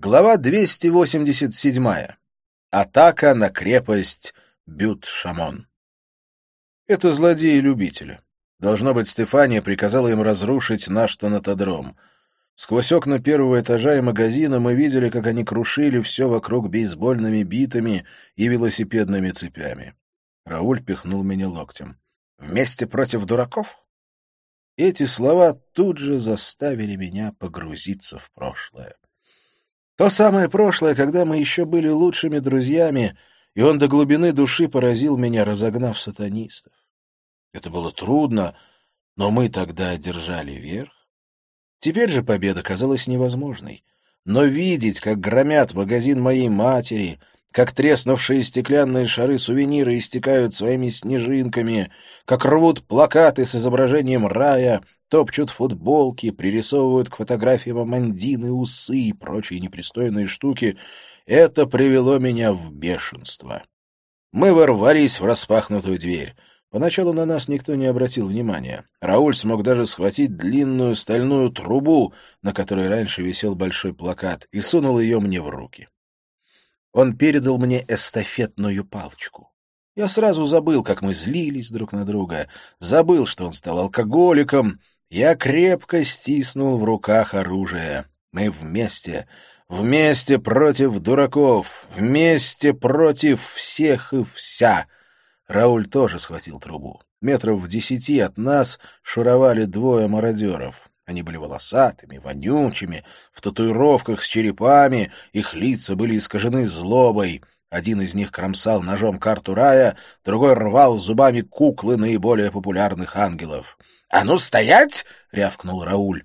Глава 287. Атака на крепость Бют-Шамон. Это злодеи-любители. Должно быть, Стефания приказала им разрушить наш тонатодром. Сквозь окна первого этажа и магазина мы видели, как они крушили все вокруг бейсбольными битами и велосипедными цепями. Рауль пихнул меня локтем. «Вместе против дураков?» Эти слова тут же заставили меня погрузиться в прошлое. То самое прошлое, когда мы еще были лучшими друзьями, и он до глубины души поразил меня, разогнав сатанистов. Это было трудно, но мы тогда одержали верх. Теперь же победа казалась невозможной. Но видеть, как громят магазин моей матери, как треснувшие стеклянные шары сувениры истекают своими снежинками, как рвут плакаты с изображением рая, топчут футболки, пририсовывают к фотографиям Амандины усы и прочие непристойные штуки, это привело меня в бешенство. Мы ворвались в распахнутую дверь. Поначалу на нас никто не обратил внимания. Рауль смог даже схватить длинную стальную трубу, на которой раньше висел большой плакат, и сунул ее мне в руки. Он передал мне эстафетную палочку. Я сразу забыл, как мы злились друг на друга, забыл, что он стал алкоголиком. Я крепко стиснул в руках оружие. Мы вместе, вместе против дураков, вместе против всех и вся. Рауль тоже схватил трубу. Метров в десяти от нас шуровали двое мародеров. Они были волосатыми, вонючими, в татуировках с черепами, их лица были искажены злобой. Один из них кромсал ножом карту рая, другой рвал зубами куклы наиболее популярных ангелов. — А ну, стоять! — рявкнул Рауль.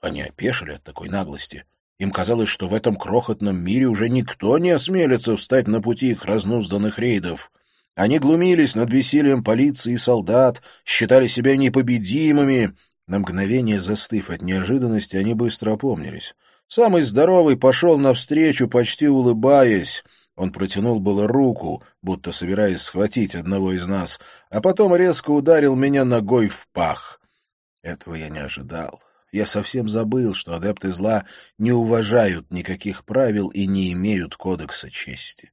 Они опешили от такой наглости. Им казалось, что в этом крохотном мире уже никто не осмелится встать на пути их разнузданных рейдов. Они глумились над бессилием полиции и солдат, считали себя непобедимыми, на мгновение застыв от неожиданности, они быстро опомнились. Самый здоровый пошел навстречу, почти улыбаясь. Он протянул было руку, будто собираясь схватить одного из нас, а потом резко ударил меня ногой в пах. Этого я не ожидал. Я совсем забыл, что адепты зла не уважают никаких правил и не имеют кодекса чести.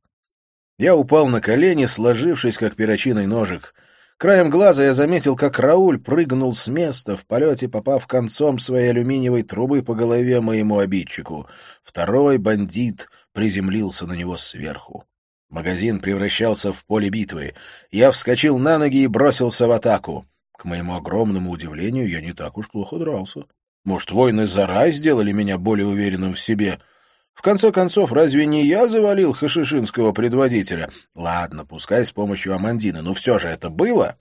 Я упал на колени, сложившись, как перочинный ножик — Краем глаза я заметил, как Рауль прыгнул с места, в полете попав концом своей алюминиевой трубы по голове моему обидчику. Второй бандит приземлился на него сверху. Магазин превращался в поле битвы. Я вскочил на ноги и бросился в атаку. К моему огромному удивлению, я не так уж плохо дрался. Может, воины Зара сделали меня более уверенным в себе — в конце концов, разве не я завалил хашишинского предводителя? Ладно, пускай с помощью Амандины, но все же это было.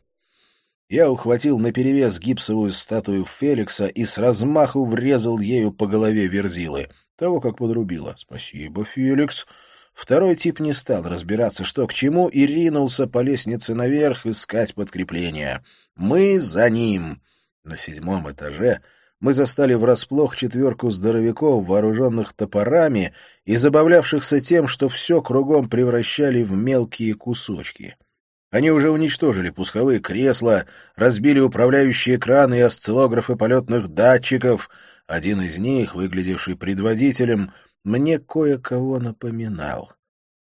Я ухватил наперевес гипсовую статую Феликса и с размаху врезал ею по голове Верзилы. Того, как подрубило. Спасибо, Феликс. Второй тип не стал разбираться, что к чему, и ринулся по лестнице наверх искать подкрепления. Мы за ним. На седьмом этаже мы застали врасплох четверку здоровяков, вооруженных топорами и забавлявшихся тем, что все кругом превращали в мелкие кусочки. Они уже уничтожили пусковые кресла, разбили управляющие экраны и осциллографы полетных датчиков. Один из них, выглядевший предводителем, мне кое-кого напоминал.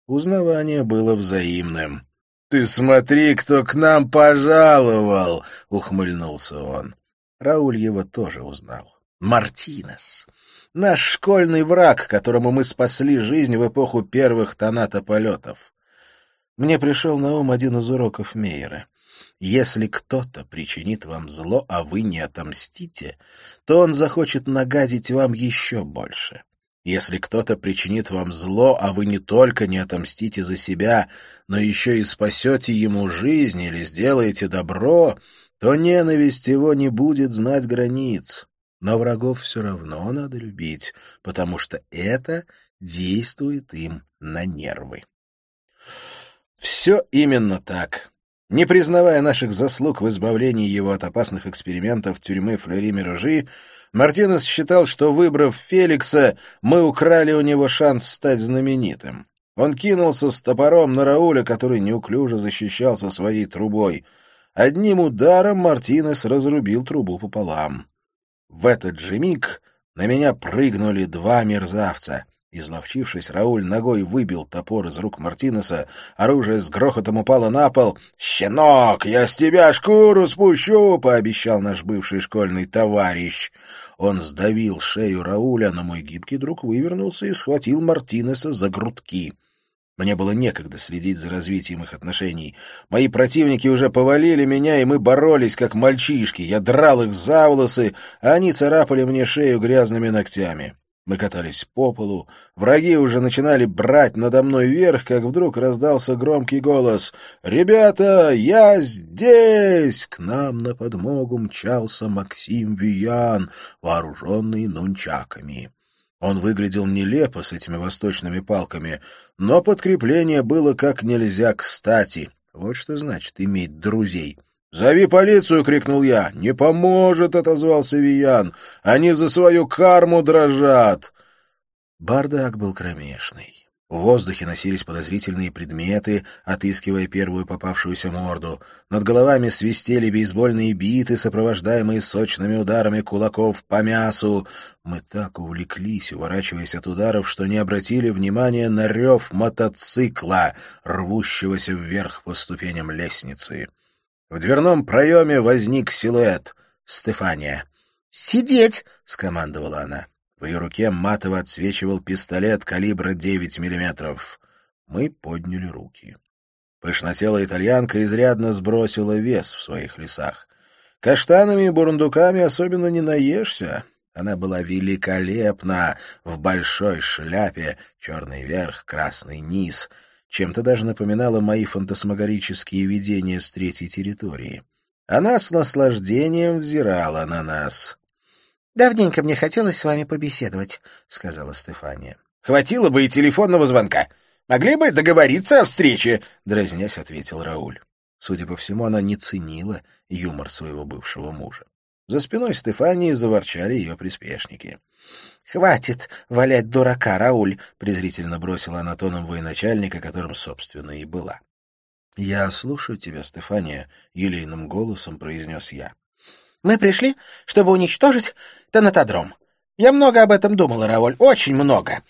Узнавание было взаимным. — Ты смотри, кто к нам пожаловал! — ухмыльнулся он. Рауль его тоже узнал. Мартинес. Наш школьный враг, которому мы спасли жизнь в эпоху первых тонатополетов. Мне пришел на ум один из уроков Мейера. Если кто-то причинит вам зло, а вы не отомстите, то он захочет нагадить вам еще больше. Если кто-то причинит вам зло, а вы не только не отомстите за себя, но еще и спасете ему жизнь или сделаете добро, то ненависть его не будет знать границ. Но врагов все равно надо любить, потому что это действует им на нервы. Все именно так. Не признавая наших заслуг в избавлении его от опасных экспериментов тюрьмы Флери-Мирожи, Мартинес считал, что, выбрав Феликса, мы украли у него шанс стать знаменитым. Он кинулся с топором на Рауля, который неуклюже защищался своей трубой — Одним ударом Мартинес разрубил трубу пополам. В этот же миг на меня прыгнули два мерзавца. Изловчившись, Рауль ногой выбил топор из рук Мартинеса, оружие с грохотом упало на пол. «Щенок, я с тебя шкуру спущу!» — пообещал наш бывший школьный товарищ. Он сдавил шею Рауля, но мой гибкий друг вывернулся и схватил Мартинеса за грудки. Мне было некогда следить за развитием их отношений. Мои противники уже повалили меня, и мы боролись, как мальчишки. Я драл их за волосы, а они царапали мне шею грязными ногтями. Мы катались по полу. Враги уже начинали брать надо мной верх, как вдруг раздался громкий голос. «Ребята, я здесь!» К нам на подмогу мчался Максим Виян, вооруженный нунчаками. Он выглядел нелепо с этими восточными палками, но подкрепление было как нельзя кстати. Вот что значит иметь друзей. «Зови полицию!» — крикнул я. «Не поможет!» — отозвался Виян. «Они за свою карму дрожат!» Бардак был кромешный. В воздухе носились подозрительные предметы, отыскивая первую попавшуюся морду. Над головами свистели бейсбольные биты, сопровождаемые сочными ударами кулаков по мясу. Мы так увлеклись, уворачиваясь от ударов, что не обратили внимания на рев мотоцикла, рвущегося вверх по ступеням лестницы. В дверном проеме возник силуэт. Стефания. «Сидеть!» — скомандовала она. В ее руке матово отсвечивал пистолет калибра 9 миллиметров. Мы подняли руки. Пышнотелая итальянка изрядно сбросила вес в своих лесах. Каштанами и бурундуками особенно не наешься. Она была великолепна в большой шляпе, черный верх, красный низ. Чем-то даже напоминала мои фантасмагорические видения с третьей территории. Она с наслаждением взирала на нас. «Давненько мне хотелось с вами побеседовать», — сказала Стефания. «Хватило бы и телефонного звонка. Могли бы договориться о встрече», — дразнясь ответил Рауль. Судя по всему, она не ценила юмор своего бывшего мужа. За спиной Стефании заворчали ее приспешники. «Хватит валять дурака, Рауль!» — презрительно бросила она тоном военачальника, которым, собственно, и была. «Я слушаю тебя, Стефания», — елейным голосом произнес я. Мы пришли, чтобы уничтожить Танатодром. Я много об этом думала, Рауль, очень много.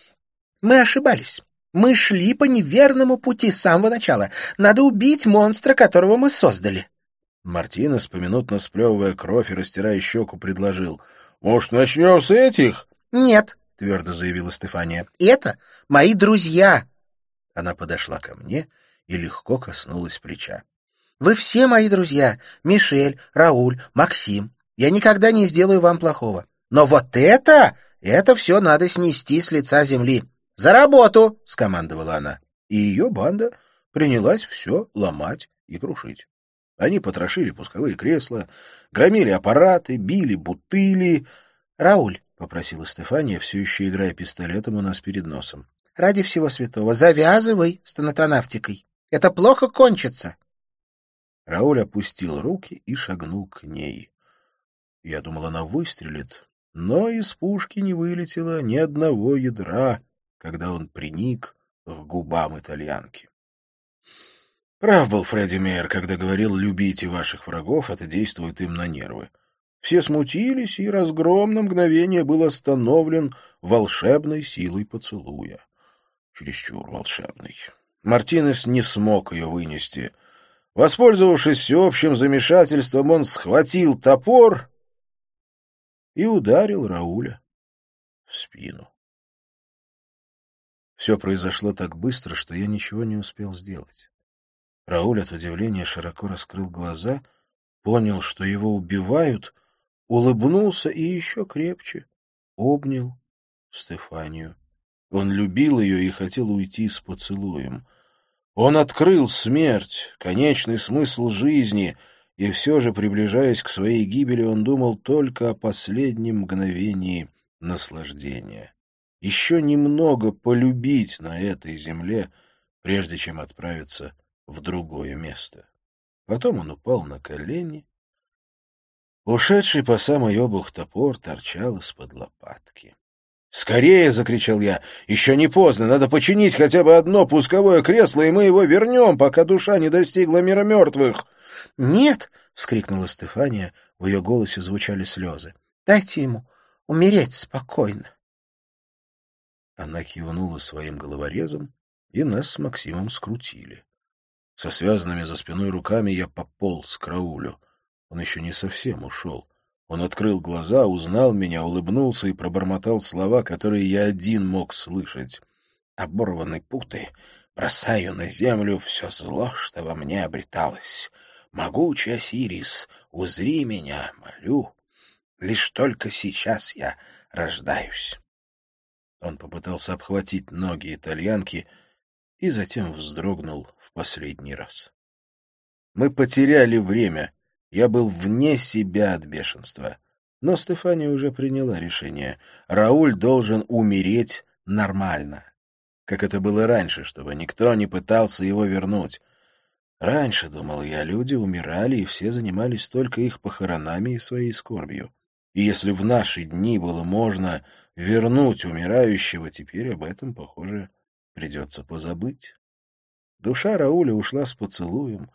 Мы ошибались. Мы шли по неверному пути с самого начала. Надо убить монстра, которого мы создали. Мартинес, поминутно сплевывая кровь и растирая щеку, предложил. — Может, начнем с этих? — Нет, — твердо заявила Стефания. — Это мои друзья. Она подошла ко мне и легко коснулась плеча. Вы все мои друзья. Мишель, Рауль, Максим. Я никогда не сделаю вам плохого. Но вот это... Это все надо снести с лица земли. «За работу!» — скомандовала она. И ее банда принялась все ломать и крушить. Они потрошили пусковые кресла, громили аппараты, били бутыли. «Рауль», — попросила Стефания, все еще играя пистолетом у нас перед носом, — «ради всего святого, завязывай с тонатонавтикой. Это плохо кончится». Рауль опустил руки и шагнул к ней. Я думал, она выстрелит, но из пушки не вылетело ни одного ядра, когда он приник к губам итальянки. Прав был Фредди Мейер, когда говорил «любите ваших врагов, это действует им на нервы». Все смутились, и разгром на мгновение был остановлен волшебной силой поцелуя. Чересчур волшебный. Мартинес не смог ее вынести — Воспользовавшись всеобщим замешательством, он схватил топор и ударил Рауля в спину. Все произошло так быстро, что я ничего не успел сделать. Рауль от удивления широко раскрыл глаза, понял, что его убивают, улыбнулся и еще крепче обнял Стефанию. Он любил ее и хотел уйти с поцелуем — он открыл смерть, конечный смысл жизни, и все же, приближаясь к своей гибели, он думал только о последнем мгновении наслаждения. Еще немного полюбить на этой земле, прежде чем отправиться в другое место. Потом он упал на колени. Ушедший по самой обух топор торчал из-под лопатки. «Скорее!» — закричал я. «Еще не поздно. Надо починить хотя бы одно пусковое кресло, и мы его вернем, пока душа не достигла мира мертвых». «Нет!» — вскрикнула Стефания. В ее голосе звучали слезы. «Дайте ему умереть спокойно». Она кивнула своим головорезом, и нас с Максимом скрутили. Со связанными за спиной руками я пополз к Раулю. Он еще не совсем ушел. Он открыл глаза, узнал меня, улыбнулся и пробормотал слова, которые я один мог слышать. «Оборванной путы бросаю на землю все зло, что во мне обреталось. Могучий Осирис, узри меня, молю. Лишь только сейчас я рождаюсь». Он попытался обхватить ноги итальянки и затем вздрогнул в последний раз. Мы потеряли время. Я был вне себя от бешенства. Но Стефания уже приняла решение. Рауль должен умереть нормально. Как это было раньше, чтобы никто не пытался его вернуть. Раньше, думал я, люди умирали, и все занимались только их похоронами и своей скорбью. И если в наши дни было можно вернуть умирающего, теперь об этом, похоже, придется позабыть. Душа Рауля ушла с поцелуем,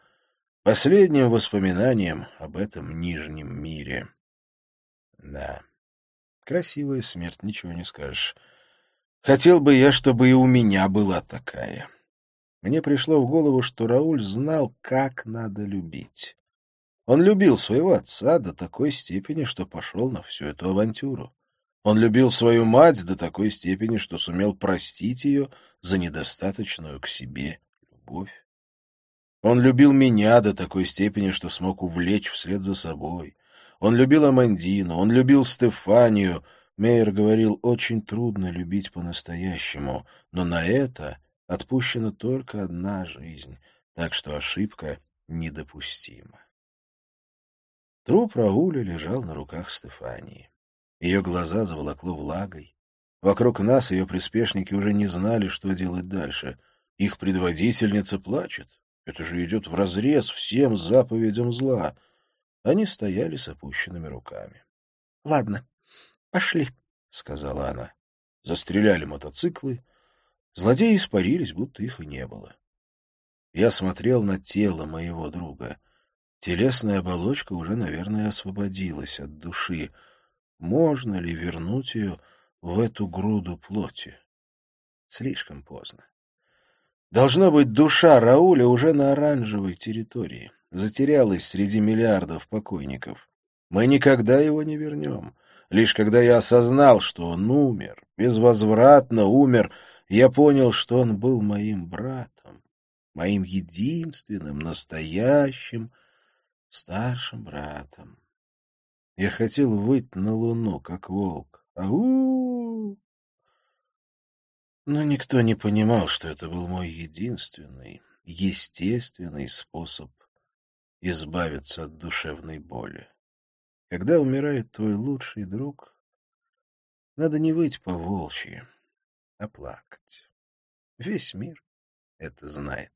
последним воспоминанием об этом нижнем мире. Да, красивая смерть, ничего не скажешь. Хотел бы я, чтобы и у меня была такая. Мне пришло в голову, что Рауль знал, как надо любить. Он любил своего отца до такой степени, что пошел на всю эту авантюру. Он любил свою мать до такой степени, что сумел простить ее за недостаточную к себе любовь. Он любил меня до такой степени, что смог увлечь вслед за собой. Он любил Амандину, он любил Стефанию. Мейер говорил, очень трудно любить по-настоящему, но на это отпущена только одна жизнь, так что ошибка недопустима. Труп Рауля лежал на руках Стефании. Ее глаза заволокло влагой. Вокруг нас ее приспешники уже не знали, что делать дальше. Их предводительница плачет. Это же идет вразрез всем заповедям зла. Они стояли с опущенными руками. — Ладно, пошли, — сказала она. Застреляли мотоциклы. Злодеи испарились, будто их и не было. Я смотрел на тело моего друга — Телесная оболочка уже, наверное, освободилась от души. Можно ли вернуть ее в эту груду плоти? Слишком поздно. Должно быть, душа Рауля уже на оранжевой территории, затерялась среди миллиардов покойников. Мы никогда его не вернем. Лишь когда я осознал, что он умер, безвозвратно умер, я понял, что он был моим братом, моим единственным, настоящим, старшим братом. Я хотел выйти на луну, как волк. Ау! Но никто не понимал, что это был мой единственный, естественный способ избавиться от душевной боли. Когда умирает твой лучший друг, надо не выть по волчьи, а плакать. Весь мир это знает.